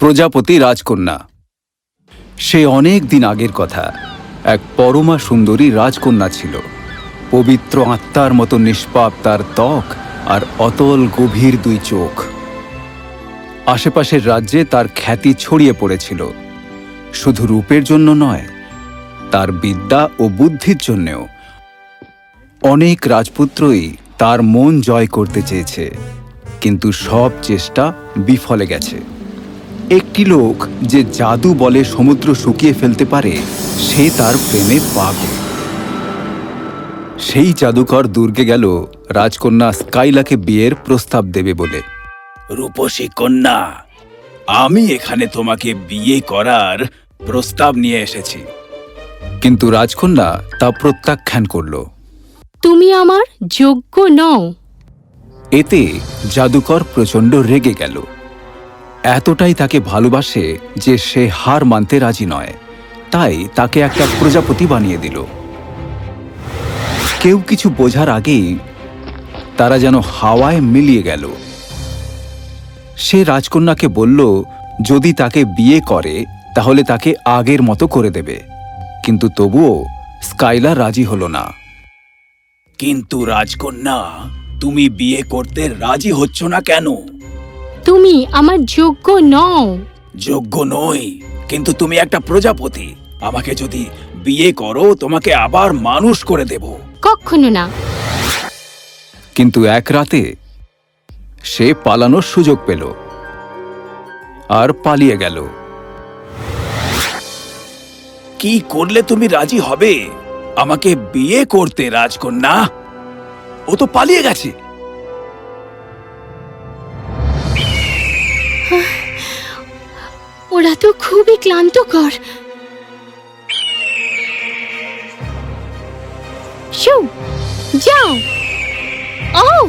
প্রজাপতি রাজকন্যা। সে অনেক দিন আগের কথা। এক পরমা সুন্দরী রাজকন্যা ছিল। পবিত্র আত্মার মতো নিষ্পাপ তার ত্বক আর অতল গভীর দুই চোখ। আশেপাশের রাজ্যে তার খ্যাতি ছড়িয়ে পড়েছিল। শুধু রূপের জন্য নয়, তার বিদ্যা ও বুদ্ধির জন্যেও। অনেক রাজপুত্রই তার মন জয় করতে চেয়েছে, কিন্তু সব চেষ্টা বিফলে গেছে। একটি লোক যে জাদু বলে সমুদ্র শুকিয়ে ফেলতে পারে সে তার প্রেমে পাগল। সেই জাদুকর দুর্গে গেল রাজকন্যা স্কাইলাকে বিয়ের প্রস্তাব দেবে বলে। রূপসী কন্যা আমি এখানে তোমাকে বিয়ে করার প্রস্তাব নিয়ে এসেছি। কিন্তু রাজকন্যা তা প্রত্যাখ্যান করল। তুমি আমার যোগ্য নও। এতে জাদুকর প্রচণ্ড রেগে গেল। এতটাই তাকে ভালোবাসে যে সে হার মানতে রাজি নয়। তাই তাকে একটা প্রজাপতি বানিয়ে দিল। কেউ কিছু বোঝার আগেই তারা যেন হাওয়ায় মিলিয়ে গেল। সে রাজকন্যাকে বলল, যদি তাকে বিয়ে করে, তাহলে তাকে আগের মতো করে দেবে। কিন্তু তবুও স্কাইলা রাজি হল না। কিন্তু রাজকন্যা, তুমি বিয়ে করতে রাজি হচ্ছ না কেন? তুমি আমার যোগ্য নও। যোগ্য নই কিন্তু তুমি একটা প্রজাপতি। আমাকে যদি বিয়ে করো তোমাকে আবার মানুষ করে দেব। কখনো না। কিন্তু এক রাতে সে পালানোর সুযোগ পেল আর পালিয়ে গেল। কি করলে তুমি রাজি হবে? আমাকে বিয়ে করতে রাজকন্যা। ও তো পালিয়ে গেছে। ওরা তো খুবই ক্লান্তকর। শু, যাও। ও!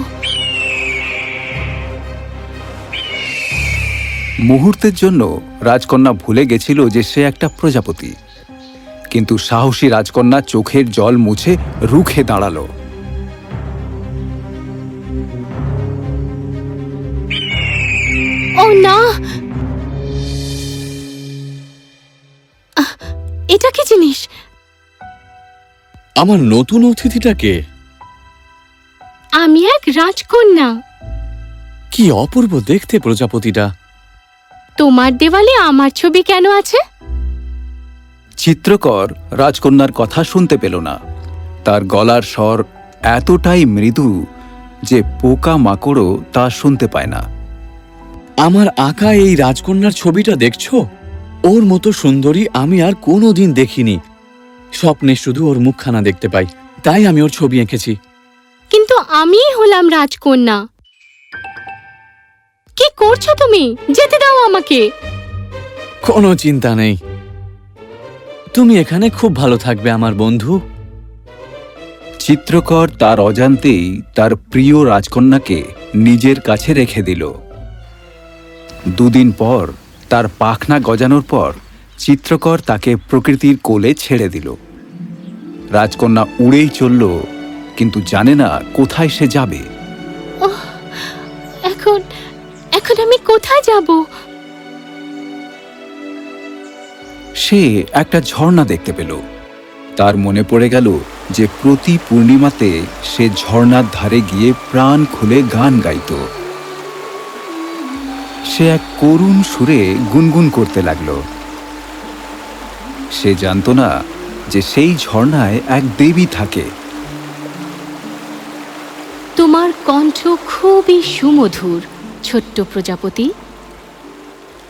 মুহূর্তের জন্য রাজকন্যা ভুলে গেছিল যে সে একটা প্রজাপতি। কিন্তু সাহসী রাজকন্যা চোখের জল মুছে রুখে দাঁড়াল। আমার নতুন অতিথিটাকে আমি এক রাজকন্যা। কি অপূর্ব দেখতে প্রজাপতিটা। তোমার দেওয়ালে আমার ছবি কেন আছে? চিত্রকর রাজকন্যার কথা শুনতে পেল না। তার গলার স্বর এতটাই মৃদু যে পোকা মাকড়ও তা শুনতে পায় না। আমার আঁকা এই রাজকন্যার ছবিটা দেখছ? ওর মতো সুন্দরী আমি আর কোনো দিন দেখিনি। স্বপ্নে শুধু ওর মুখখানা দেখতে পাই। তাই আমি ওর ছবি এঁকেছি। কিন্তু আমিই হলাম রাজকন্যা। কি করছ তুমি? যেতে দাও আমাকে। কোনো চিন্তা নেই। তুমি এখানে খুব ভালো থাকবে আমার বন্ধু। চিত্রকর তার অজান্তেই তার প্রিয় রাজকন্যাকে নিজের কাছে রেখে দিল। দুদিন পর তার পাখনা গজানোর পর চিত্রকর তাকে প্রকৃতির কোলে ছেড়ে দিল। রাজকন্যা উড়েই চলল কিন্তু জানে না কোথায় সে যাবে। এখন এখন আমি কোথায় যাব? সে একটা ঝর্ণা দেখতে পেল। তার মনে পড়ে গেল যে প্রতি পূর্ণিমাতে সে ঝর্ণার ধারে গিয়ে প্রাণ খুলে গান গাইত। সে এক করুণ সুরে গুনগুন করতে লাগল। সে জানত না যে সেই ঝর্ণায় এক দেবী থাকে। তোমার কণ্ঠ খুবই সুমধুর ছোট্ট প্রজাপতি।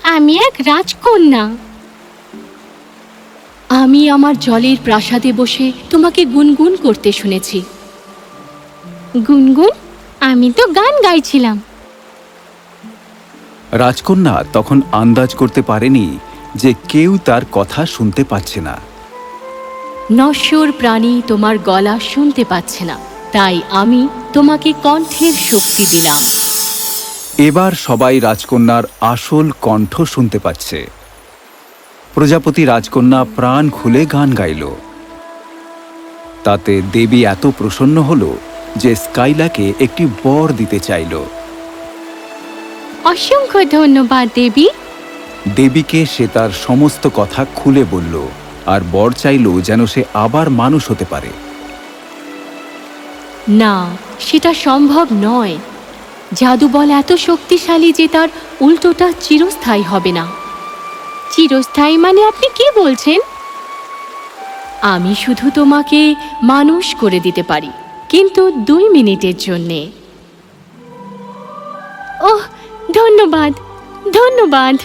আমি এক রাজকন্যা। আমি আমার জলের প্রাসাদে বসে তোমাকে গুনগুন করতে শুনেছি। গুনগুন আমি তো গান গাইছিলাম। রাজকন্যা তখন আন্দাজ করতে পারেনি যে কেউ তার কথা শুনতে পাচ্ছে না। নশ্বর প্রাণী তোমার গলা শুনতে পাচ্ছে না তাই আমি তোমাকে কণ্ঠের শক্তি দিলাম। এবার সবাই রাজকন্যার আসল কণ্ঠ শুনতে পাচ্ছে। প্রজাপতি রাজকন্যা প্রাণ খুলে গান গাইল। তাতে দেবী এত প্রসন্ন হল যে স্কাইলাকে একটি বর দিতে চাইল। অসংখ্য ধন্যবাদ দেবী। দেবীকে সে তার সমস্ত কথা খুলে বলল, আর বর চাইল যেন সে আবার মানুষ হতে পারে। না, সেটা সম্ভব নয়। জাদু বল এত শক্তিশালী যে তার উল্টোটা চিরস্থায়ী হবে না। চিরস্থায়ী মানে আপনি কি বলছেন? আমি শুধু তোমাকে মানুষ করে দিতে পারি, কিন্তু দুই মিনিটের জন্যে। ওহ, ধন্যবাদ ধন্যবাদ।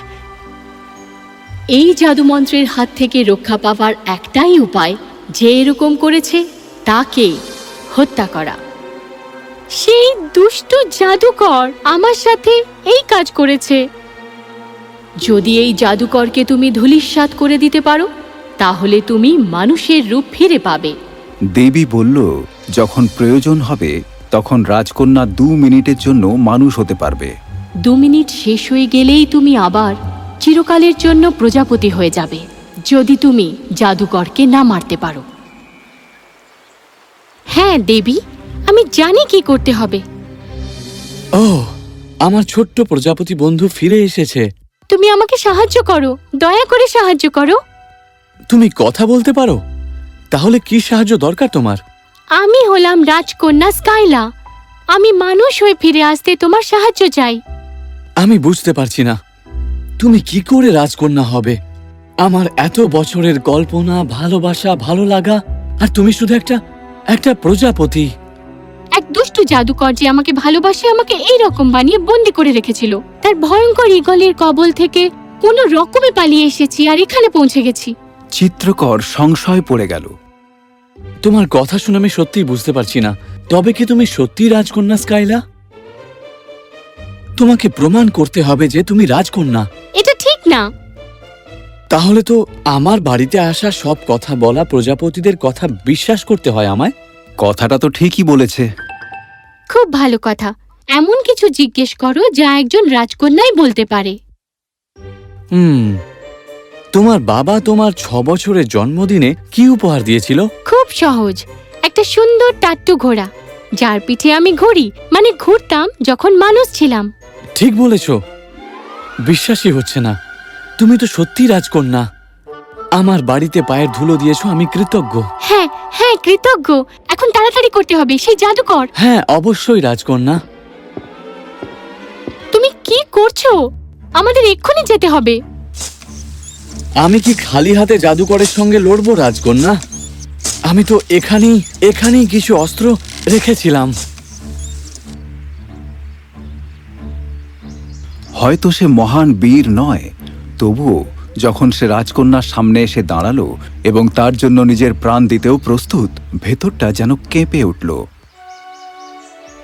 এই জাদুমন্ত্রের হাত থেকে রক্ষা পাওয়ার একটাই উপায় যে এরকম করেছে তাকে হত্যা করা। সেই দুষ্ট জাদুকর আমার সাথে এই কাজ করেছে। যদি এই জাদুকরকে তুমি ধূলিসাৎ করে দিতে পারো তাহলে তুমি মানুষের রূপ ফিরে পাবে। দেবী বলল যখন প্রয়োজন হবে তখন রাজকন্যা দু মিনিটের জন্য মানুষ হতে পারবে। দু মিনিট শেষ হয়ে গেলেই তুমি আবার চিরকালের জন্য প্রজাপতি হয়ে যাবে যদি তুমি জাদুকরকে না মারতে পারো। হ্যাঁ দেবী আমি জানি কি করতে হবে। ও আমার ছোট্ট প্রজাপতি বন্ধু ফিরে এসেছে। তুমি আমাকে সাহায্য করো দয়া করে সাহায্য করো। তুমি কথা বলতে পারো? তাহলে কি সাহায্য দরকার তোমার? আমি হলাম রাজকন্যা স্কাইলা। আমি মানুষ হয়ে ফিরে আসতে তোমার সাহায্য চাই। আমি বুঝতে পারছি না। তুমি কি করে রাজকন্যা হবে? আমার এত বছরের কল্পনা ভালোবাসা ভালো লাগা আর তুমি শুধু একটা একটা প্রজাপতি। এক দুষ্টু জাদুকর যে আমাকে ভালোবাসে আমাকে এই রকম বানিয়ে বন্দি করে রেখেছিল। তার ভয়ঙ্কর ইগলের কবল থেকে কোনো রকমে পালিয়ে এসেছি আর এখানে পৌঁছে গেছি। চিত্রকর সংশয় পড়ে গেল। তোমার কথা শুনে আমি সত্যিই বুঝতে পারছি না। তবে কি তুমি সত্যি রাজকন্যা স্কাইলা? তোমাকে প্রমাণ করতে হবে যে তুমি রাজকন্যা। এটা ঠিক না। তাহলে তো আমার বাড়িতে আসা সব কথা বলা প্রজাপতিদের কথা বিশ্বাস করতে হয় আমায়? কথাটা তো ঠিকই বলেছে। খুব ভালো কথা। এমন কিছু জিজ্ঞেস করো যা একজন রাজকন্যাই বলতে পারে। হুম। তোমার বাবা তোমার ছ বছরের জন্মদিনে কি উপহার দিয়েছিল? খুব সহজ। একটা সুন্দর টাট্টু ঘোড়া। যার পিঠে আমি ঘুরি মানে ঘুরতাম যখন মানুষ ছিলাম। ঠিক বলেছ। বিশ্বাসই হচ্ছে না। তুমি তো সত্যি রাজকন্যা। আমার বাড়িতে পায়ের ধুলো দিয়েছ আমি কৃতজ্ঞ। হ্যাঁ হ্যাঁ কৃতজ্ঞ। এখন তাড়াতাড়ি করতে হবে সেই জাদুকর। হ্যাঁ অবশ্যই রাজকন্যা। তুমি কি করছ? আমাদের এক্ষুনি যেতে হবে। আমি কি খালি হাতে জাদুকরের সঙ্গে লড়বো রাজকন্যা? আমি তো এখানেই এখানেই কিছু অস্ত্র রেখেছিলাম। হয়তো সে মহান বীর নয় তবুও যখন সে রাজকন্যার সামনে এসে দাঁড়াল এবং তার জন্য নিজের প্রাণ দিতেও প্রস্তুত ভেতরটা যেন কেঁপে উঠল।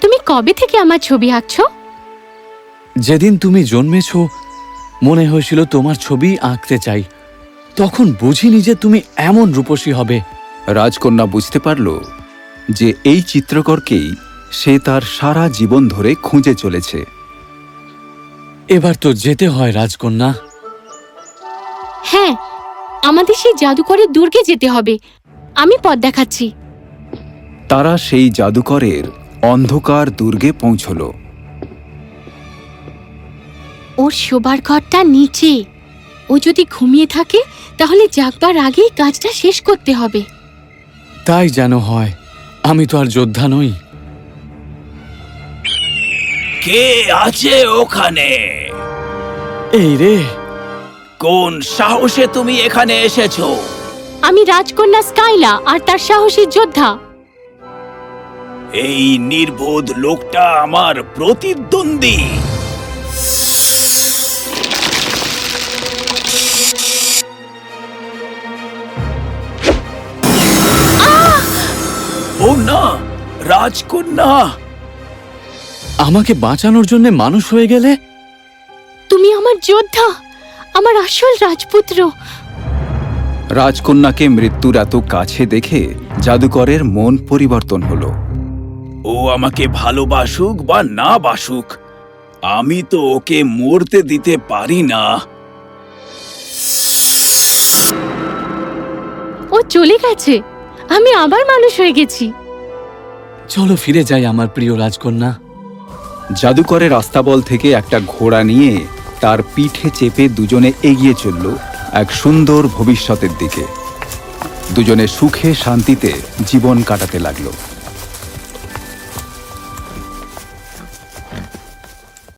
তুমি কবে থেকে আমার ছবি আঁকছ? যেদিন তুমি জন্মেছ মনে হয়েছিল তোমার ছবি আঁকতে চাই। তখন বুঝিনি যে তুমি এমন রূপসী হবে। রাজকন্যা বুঝতে পারল যে এই চিত্রকরকেই সে তার সারা জীবন ধরে খুঁজে চলেছে। এবার তো যেতে হয় রাজকন্যা। হ্যাঁ আমাদের সেই জাদুকরের দুর্গে যেতে হবে। আমি পথ দেখাচ্ছি। তারা সেই জাদুকরের অন্ধকার দুর্গে পৌঁছল। ওর শোবার ঘরটা নিচে। ও যদি ঘুমিয়ে থাকে তাহলে জাগবার আগেই কাজটা শেষ করতে হবে। তাই যেন হয় আমি তো আর যোদ্ধা নই। কে আছে ওখানে? এই রে কোন সাহসে তুমি এখানে এসেছ? আমি রাজকন্যা স্কাইলা আর তার সাহসী যোদ্ধা। এই নির্বোধ লোকটা আমার প্রতিদ্বন্দ্বী। ও না রাজকন্যা! আমাকে বাঁচানোর জন্য মানুষ হয়ে গেলে যোদ্ধা আমার আসল রাজপুত্র। রাজকন্যাকে মৃত্যুর এত কাছে দেখে জাদুকরের মন পরিবর্তন হলো। ও আমাকে ভালোবাসুক বা না বাসুক আমি তো ওকে মরতে দিতে পারি না। ও চলে গেছে আমি আবার মানুষ হয়ে গেছি। চলো ফিরে যাই আমার প্রিয় রাজকন্যা। জাদুকরের রাস্তাবল থেকে একটা ঘোড়া নিয়ে তার পিঠে চেপে দুজনে এগিয়ে চলল এক সুন্দর ভবিষ্যতের দিকে। দুজনে সুখে শান্তিতে জীবন কাটাতে লাগল।